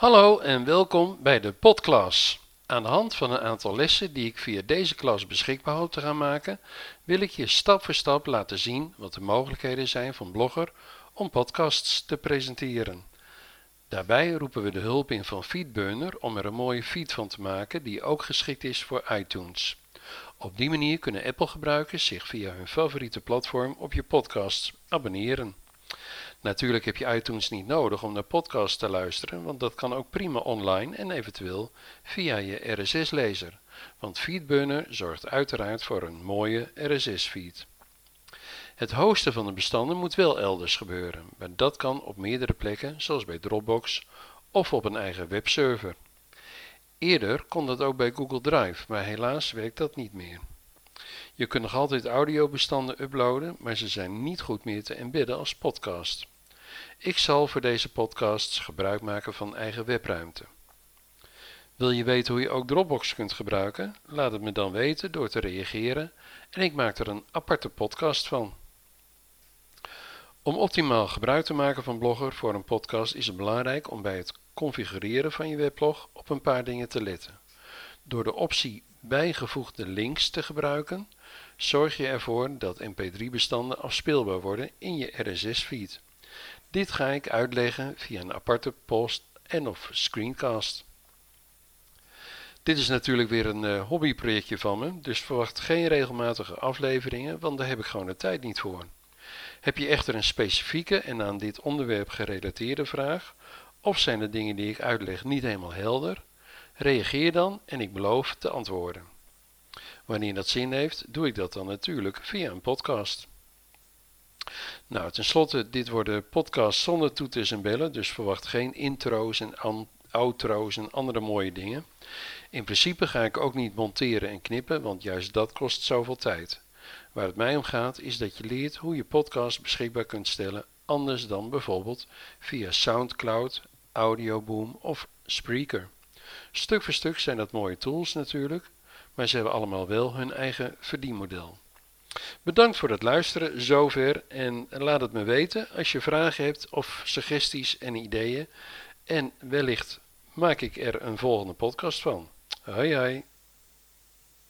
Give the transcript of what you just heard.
Hallo en welkom bij de Podklas. Aan de hand van een aantal lessen die ik via deze klas beschikbaar hoop te gaan maken, wil ik je stap voor stap laten zien wat de mogelijkheden zijn van Blogger om podcasts te presenteren. Daarbij roepen we de hulp in van Feedburner om er een mooie feed van te maken die ook geschikt is voor iTunes. Op die manier kunnen Apple-gebruikers zich via hun favoriete platform op je podcasts abonneren. Natuurlijk heb je iTunes niet nodig om naar podcasts te luisteren, want dat kan ook prima online en eventueel via je RSS-lezer. Want Feedburner zorgt uiteraard voor een mooie RSS-feed. Het hosten van de bestanden moet wel elders gebeuren, maar dat kan op meerdere plekken, zoals bij Dropbox of op een eigen webserver. Eerder kon dat ook bij Google Drive, maar helaas werkt dat niet meer. Je kunt nog altijd audiobestanden uploaden, maar ze zijn niet goed meer te embedden als podcast. Ik zal voor deze podcasts gebruik maken van eigen webruimte. Wil je weten hoe je ook Dropbox kunt gebruiken? Laat het me dan weten door te reageren en ik maak er een aparte podcast van. Om optimaal gebruik te maken van Blogger voor een podcast is het belangrijk om bij het configureren van je weblog op een paar dingen te letten. Door de optie bijgevoegde links te gebruiken, zorg je ervoor dat mp3-bestanden afspeelbaar worden in je RSS-feed. Dit ga ik uitleggen via een aparte post en of screencast. Dit is natuurlijk weer een uh, hobbyprojectje van me, dus verwacht geen regelmatige afleveringen, want daar heb ik gewoon de tijd niet voor. Heb je echter een specifieke en aan dit onderwerp gerelateerde vraag, of zijn de dingen die ik uitleg niet helemaal helder, reageer dan en ik beloof te antwoorden. Wanneer dat zin heeft, doe ik dat dan natuurlijk via een podcast. Nou, tenslotte, dit worden podcasts zonder toeters en bellen, dus verwacht geen intro's en outro's en andere mooie dingen. In principe ga ik ook niet monteren en knippen, want juist dat kost zoveel tijd. Waar het mij om gaat is dat je leert hoe je podcast beschikbaar kunt stellen, anders dan bijvoorbeeld via SoundCloud, Audioboom of Spreaker. Stuk voor stuk zijn dat mooie tools natuurlijk, maar ze hebben allemaal wel hun eigen verdienmodel. Bedankt voor het luisteren zover en laat het me weten als je vragen hebt of suggesties en ideeën. En wellicht maak ik er een volgende podcast van. Hoi hoi.